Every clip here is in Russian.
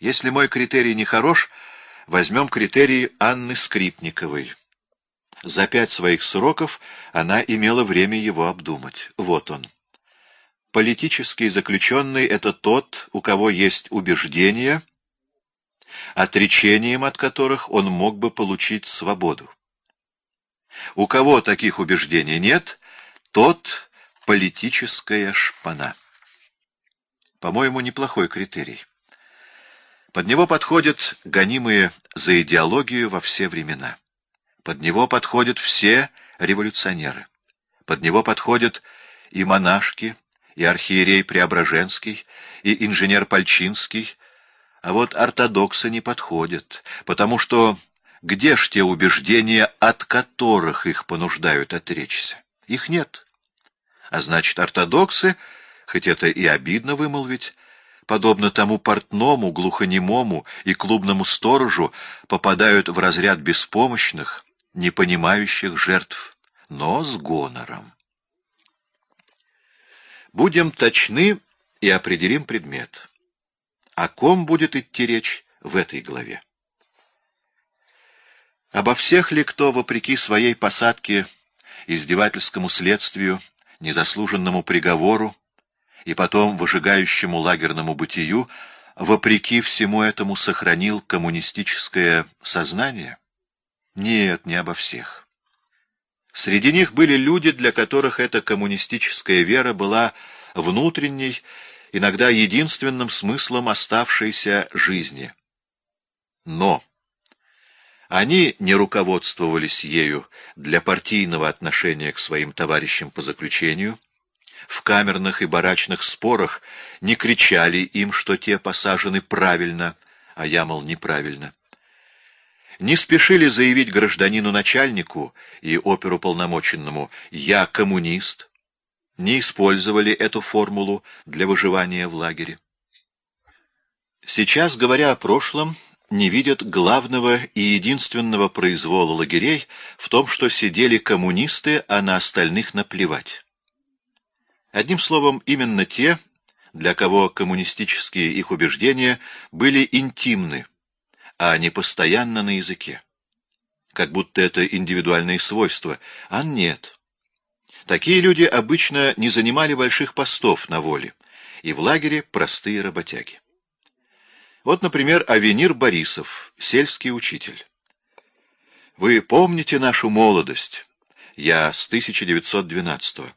Если мой критерий не хорош, возьмем критерий Анны Скрипниковой. За пять своих сроков она имела время его обдумать. Вот он. Политический заключенный — это тот, у кого есть убеждения, отречением от которых он мог бы получить свободу. У кого таких убеждений нет, тот — политическая шпана. По-моему, неплохой критерий. Под него подходят гонимые за идеологию во все времена. Под него подходят все революционеры. Под него подходят и монашки, и архиерей Преображенский, и инженер Пальчинский, а вот ортодоксы не подходят, потому что где ж те убеждения, от которых их понуждают отречься? Их нет. А значит, ортодоксы, хоть это и обидно вымолвить, подобно тому портному, глухонемому и клубному сторожу, попадают в разряд беспомощных, не понимающих жертв, но с гонором. Будем точны и определим предмет. О ком будет идти речь в этой главе? Обо всех ли кто, вопреки своей посадке, издевательскому следствию, незаслуженному приговору и потом выжигающему лагерному бытию, вопреки всему этому сохранил коммунистическое сознание? Нет, не обо всех. Среди них были люди, для которых эта коммунистическая вера была внутренней, иногда единственным смыслом оставшейся жизни. Но они не руководствовались ею для партийного отношения к своим товарищам по заключению, в камерных и барачных спорах не кричали им, что те посажены правильно, а я, мол, неправильно не спешили заявить гражданину-начальнику и оперуполномоченному «я коммунист», не использовали эту формулу для выживания в лагере. Сейчас, говоря о прошлом, не видят главного и единственного произвола лагерей в том, что сидели коммунисты, а на остальных наплевать. Одним словом, именно те, для кого коммунистические их убеждения были интимны, а не постоянно на языке. Как будто это индивидуальные свойства, а нет. Такие люди обычно не занимали больших постов на воле, и в лагере простые работяги. Вот, например, Авенир Борисов, сельский учитель. Вы помните нашу молодость? Я с 1912 -го,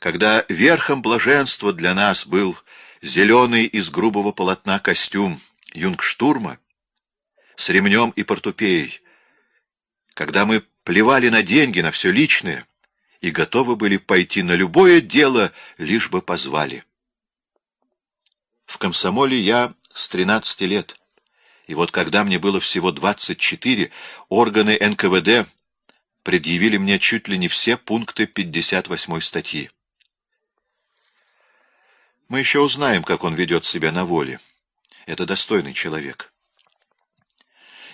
когда верхом блаженства для нас был зеленый из грубого полотна костюм юнгштурма, с ремнем и портупеей, когда мы плевали на деньги, на все личное, и готовы были пойти на любое дело, лишь бы позвали. В комсомоле я с 13 лет, и вот когда мне было всего 24, органы НКВД предъявили мне чуть ли не все пункты 58 статьи. Мы еще узнаем, как он ведет себя на воле. Это достойный человек.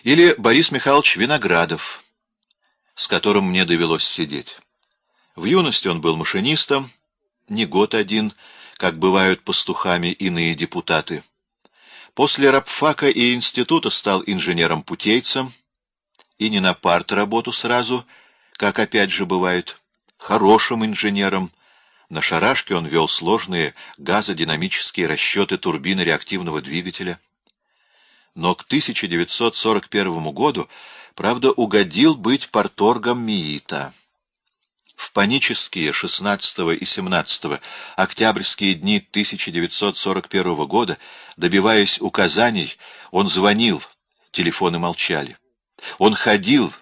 Или Борис Михайлович Виноградов, с которым мне довелось сидеть. В юности он был машинистом, не год один, как бывают пастухами иные депутаты. После рабфака и института стал инженером-путейцем, и не на парт работу сразу, как опять же бывает, хорошим инженером. На шарашке он вел сложные газодинамические расчеты турбины реактивного двигателя но к 1941 году, правда, угодил быть порторгом МИИТа. В панические 16 и 17 октябрьские дни 1941 года, добиваясь указаний, он звонил, телефоны молчали. Он ходил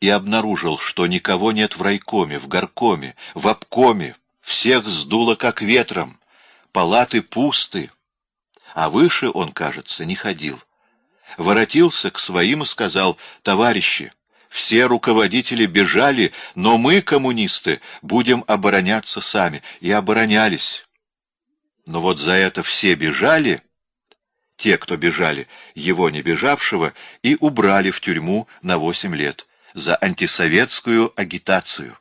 и обнаружил, что никого нет в райкоме, в горкоме, в обкоме, всех сдуло как ветром, палаты пусты, а выше он, кажется, не ходил воротился к своим и сказал, «Товарищи, все руководители бежали, но мы, коммунисты, будем обороняться сами». И оборонялись. Но вот за это все бежали, те, кто бежали, его не бежавшего, и убрали в тюрьму на восемь лет за антисоветскую агитацию.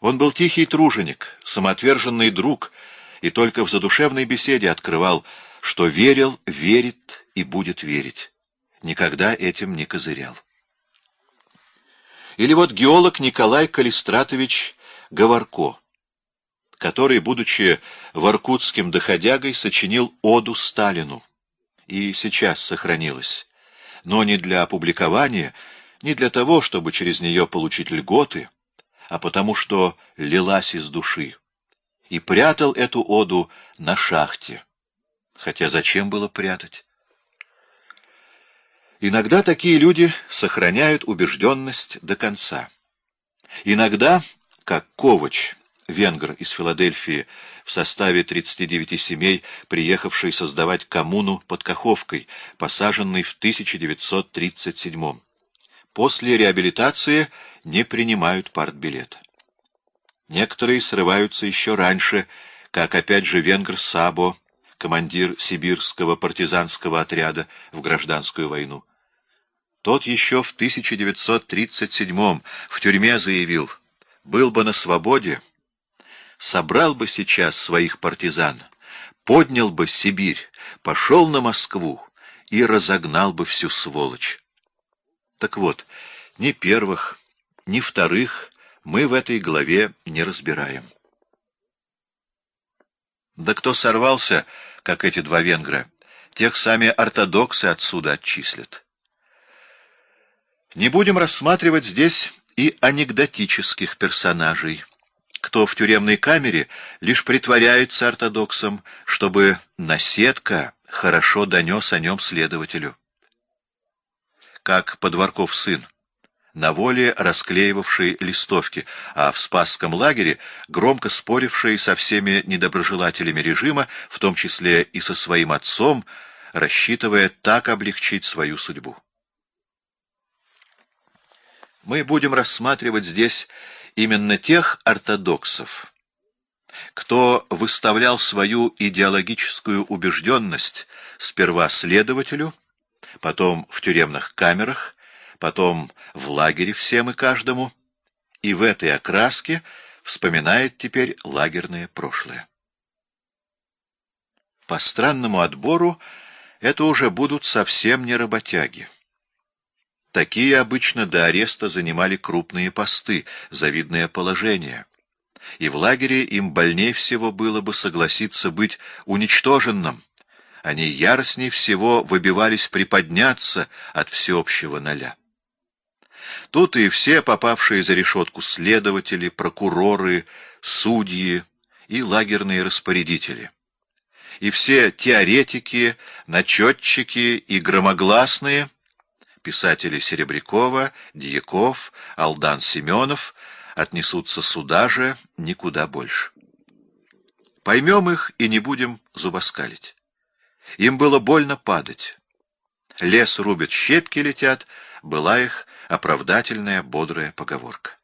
Он был тихий труженик, самоотверженный друг, и только в задушевной беседе открывал, что верил, верит и будет верить. Никогда этим не козырял. Или вот геолог Николай Калистратович Говорко, который, будучи воркутским доходягой, сочинил оду Сталину, и сейчас сохранилась, но не для опубликования, не для того, чтобы через нее получить льготы, а потому что лилась из души, и прятал эту оду на шахте. Хотя зачем было прятать? Иногда такие люди сохраняют убежденность до конца. Иногда, как Ковач, венгр из Филадельфии, в составе 39 семей, приехавший создавать коммуну под Каховкой, посаженный в 1937 После реабилитации не принимают партбилета. Некоторые срываются еще раньше, как опять же венгр Сабо, командир сибирского партизанского отряда в гражданскую войну. Тот еще в 1937 в тюрьме заявил, был бы на свободе, собрал бы сейчас своих партизан, поднял бы Сибирь, пошел на Москву и разогнал бы всю сволочь. Так вот, ни первых, ни вторых мы в этой главе не разбираем. Да кто сорвался, как эти два венгра, тех сами ортодоксы отсюда отчислят. Не будем рассматривать здесь и анекдотических персонажей, кто в тюремной камере лишь притворяется ортодоксом, чтобы наседка хорошо донес о нем следователю. Как Подворков сын, на воле расклеивавший листовки, а в Спасском лагере громко споривший со всеми недоброжелателями режима, в том числе и со своим отцом, рассчитывая так облегчить свою судьбу. Мы будем рассматривать здесь именно тех ортодоксов, кто выставлял свою идеологическую убежденность сперва следователю, потом в тюремных камерах, потом в лагере всем и каждому, и в этой окраске вспоминает теперь лагерное прошлое. По странному отбору это уже будут совсем не работяги. Такие обычно до ареста занимали крупные посты, завидное положение. И в лагере им больнее всего было бы согласиться быть уничтоженным. Они яростней всего выбивались приподняться от всеобщего ноля. Тут и все попавшие за решетку следователи, прокуроры, судьи и лагерные распорядители. И все теоретики, начетчики и громогласные — писатели Серебрякова, Дьяков, Алдан Семенов отнесутся сюда же никуда больше. Поймем их и не будем зубоскалить. Им было больно падать. Лес рубят, щепки летят, была их оправдательная бодрая поговорка.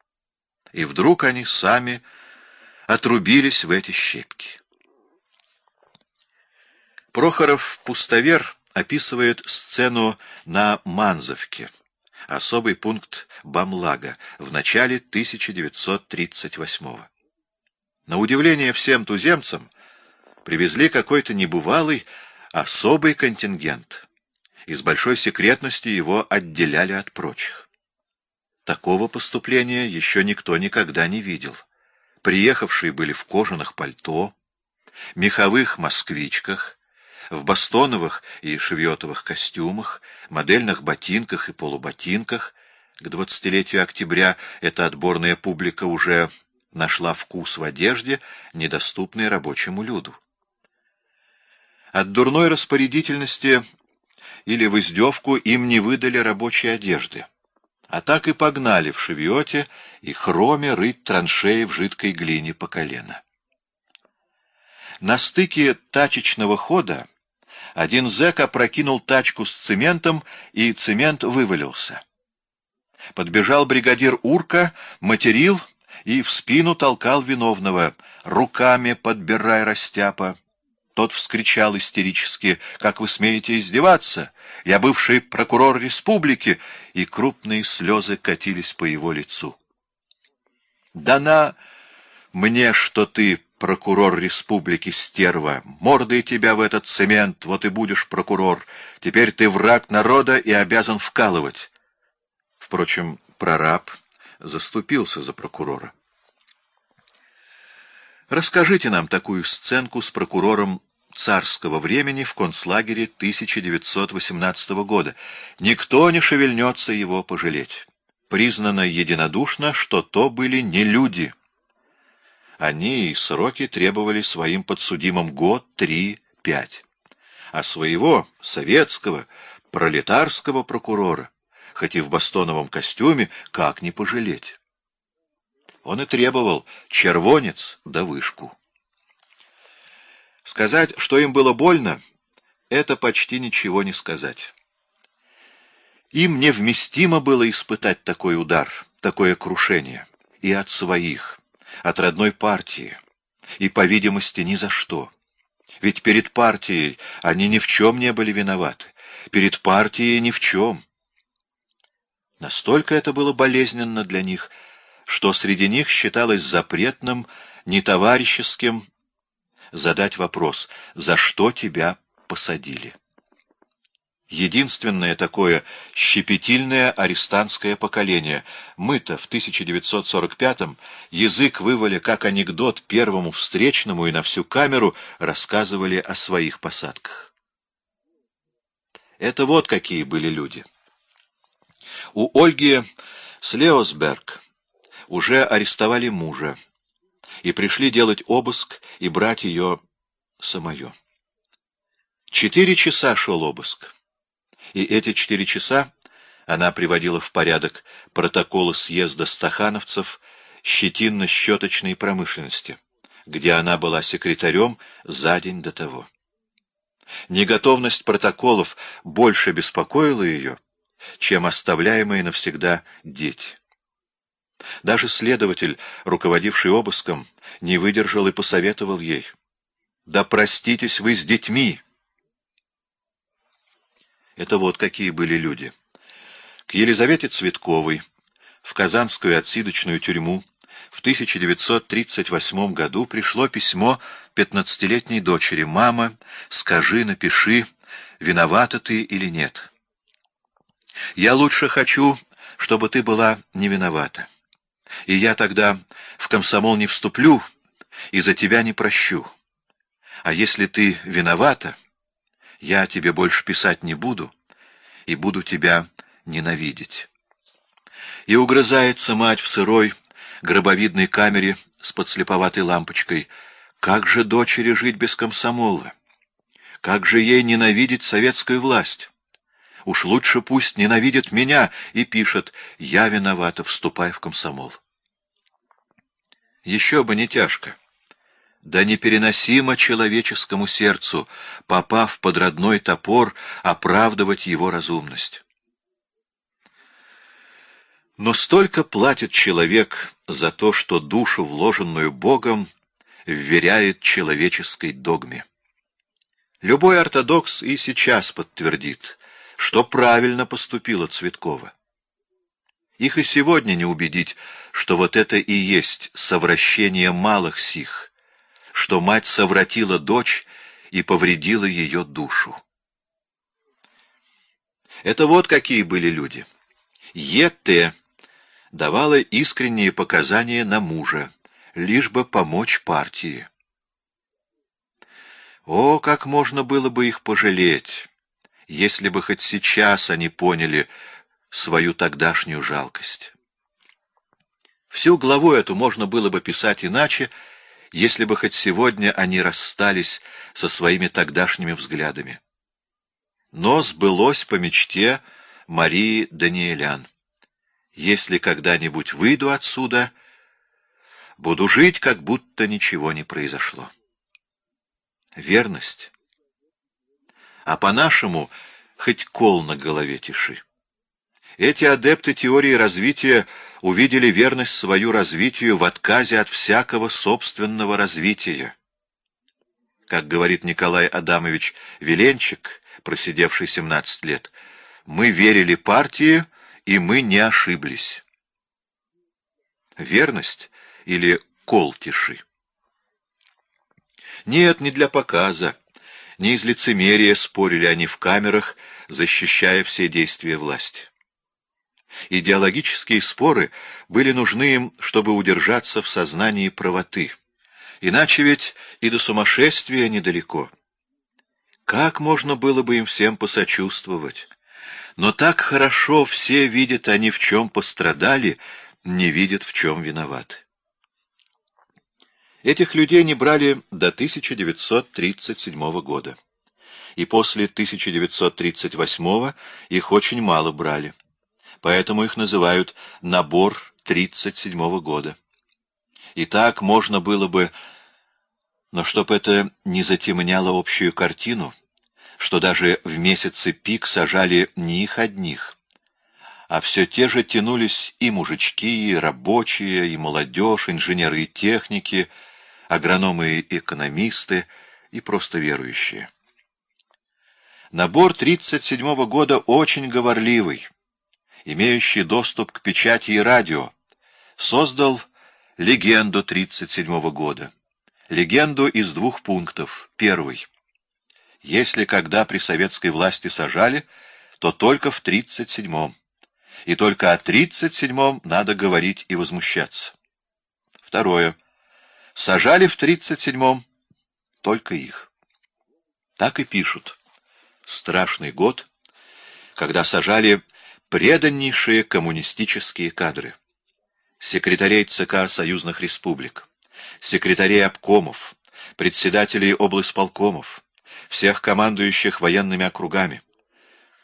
И вдруг они сами отрубились в эти щепки. Прохоров-пустовер описывает сцену на Манзовке, особый пункт Бамлага, в начале 1938 -го. На удивление всем туземцам привезли какой-то небывалый особый контингент, и с большой секретностью его отделяли от прочих. Такого поступления еще никто никогда не видел. Приехавшие были в кожаных пальто, меховых москвичках, в бастоновых и шевьетовых костюмах, модельных ботинках и полуботинках. К двадцатилетию октября эта отборная публика уже нашла вкус в одежде, недоступной рабочему люду. От дурной распорядительности или в издевку им не выдали рабочей одежды, а так и погнали в шевьете и хроме рыть траншеи в жидкой глине по колено. На стыке тачечного хода один зэк опрокинул тачку с цементом, и цемент вывалился. Подбежал бригадир Урка, материл и в спину толкал виновного. «Руками подбирай, растяпа!» Тот вскричал истерически, «Как вы смеете издеваться? Я бывший прокурор республики!» И крупные слезы катились по его лицу. «Да на мне, что ты прокурор республики стерва, мордой тебя в этот цемент, вот и будешь прокурор. Теперь ты враг народа и обязан вкалывать. Впрочем, прораб заступился за прокурора. Расскажите нам такую сценку с прокурором царского времени в концлагере 1918 года. Никто не шевельнется его пожалеть. Признано единодушно, что то были не люди. Они и сроки требовали своим подсудимым год, три, пять. А своего, советского, пролетарского прокурора, хоть и в бастоновом костюме, как не пожалеть? Он и требовал червонец да вышку. Сказать, что им было больно, это почти ничего не сказать. Им невместимо было испытать такой удар, такое крушение. И от своих, от родной партии. И, по видимости, ни за что. Ведь перед партией они ни в чем не были виноваты. Перед партией ни в чем. Настолько это было болезненно для них — что среди них считалось запретным, нетоварищеским задать вопрос «За что тебя посадили?». Единственное такое щепетильное арестантское поколение. Мы-то в 1945-м язык вывали как анекдот первому встречному и на всю камеру рассказывали о своих посадках. Это вот какие были люди. У Ольги Слеосберг уже арестовали мужа и пришли делать обыск и брать ее самое. Четыре часа шел обыск, и эти четыре часа она приводила в порядок протоколы съезда стахановцев щетинно-щеточной промышленности, где она была секретарем за день до того. Неготовность протоколов больше беспокоила ее, чем оставляемые навсегда дети. Даже следователь, руководивший обыском, не выдержал и посоветовал ей. «Да проститесь вы с детьми!» Это вот какие были люди. К Елизавете Цветковой в Казанскую отсидочную тюрьму в 1938 году пришло письмо пятнадцатилетней дочери. «Мама, скажи, напиши, виновата ты или нет. Я лучше хочу, чтобы ты была не виновата. И я тогда в комсомол не вступлю и за тебя не прощу. А если ты виновата, я тебе больше писать не буду и буду тебя ненавидеть. И угрызается мать в сырой, гробовидной камере с подслеповатой лампочкой. Как же дочери жить без комсомола? Как же ей ненавидеть советскую власть? Уж лучше пусть ненавидит меня и пишет «Я виновата, вступай в комсомол». Еще бы не тяжко. Да непереносимо человеческому сердцу, попав под родной топор, оправдывать его разумность. Но столько платит человек за то, что душу, вложенную Богом, вверяет человеческой догме. Любой ортодокс и сейчас подтвердит, что правильно поступила Цветкова. Их и сегодня не убедить, что вот это и есть совращение малых сих, что мать совратила дочь и повредила ее душу. Это вот какие были люди. Е.Т. давала искренние показания на мужа, лишь бы помочь партии. О, как можно было бы их пожалеть, если бы хоть сейчас они поняли, свою тогдашнюю жалкость. Всю главу эту можно было бы писать иначе, если бы хоть сегодня они расстались со своими тогдашними взглядами. Но сбылось по мечте Марии Даниэлян. Если когда-нибудь выйду отсюда, буду жить, как будто ничего не произошло. Верность. А по-нашему, хоть кол на голове тиши. Эти адепты теории развития увидели верность свою развитию в отказе от всякого собственного развития. Как говорит Николай Адамович Веленчик, просидевший 17 лет, «Мы верили партии, и мы не ошиблись». Верность или кол тиши? Нет, не для показа, не из лицемерия спорили они в камерах, защищая все действия власти. Идеологические споры были нужны им, чтобы удержаться в сознании правоты. Иначе ведь и до сумасшествия недалеко. Как можно было бы им всем посочувствовать? Но так хорошо все видят они, в чем пострадали, не видят, в чем виноваты. Этих людей не брали до 1937 года. И после 1938 их очень мало брали. Поэтому их называют «набор 37 года». И так можно было бы... Но чтоб это не затемняло общую картину, что даже в месяцы пик сажали не их одних, а все те же тянулись и мужички, и рабочие, и молодежь, инженеры и техники, агрономы экономисты, и просто верующие. Набор 37-го года очень говорливый, имеющий доступ к печати и радио, создал легенду 37-го года. Легенду из двух пунктов. Первый. Если когда при советской власти сажали, то только в 37-м. И только о 37-м надо говорить и возмущаться. Второе. Сажали в 37-м только их. Так и пишут. Страшный год, когда сажали преданнейшие коммунистические кадры секретарей ЦК союзных республик, секретарей обкомов, председателей облсполкомов, всех командующих военными округами,